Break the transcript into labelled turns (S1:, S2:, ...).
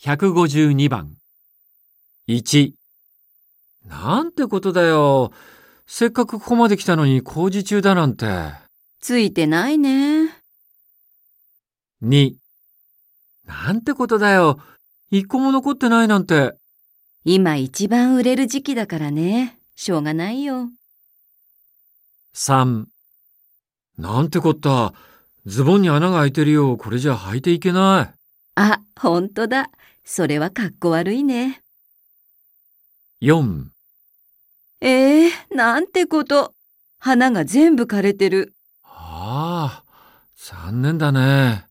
S1: 152番。1。なんてことだよ。せっかくここまで来たのに工事中だなんて。
S2: ついてないね。
S1: 2。なんてことだよ。一個も残ってないなんて。
S2: 今一番売れる時期だからね。しょうがないよ。
S1: 3。なんてこった。ズボンに穴が開いてるよ。これじゃ履いていけない。
S2: あ、ほんとだ。それはかっこ悪いね。
S1: 4。
S2: ええなんてこと。花が全部枯れてる。
S1: ああ、残念だね。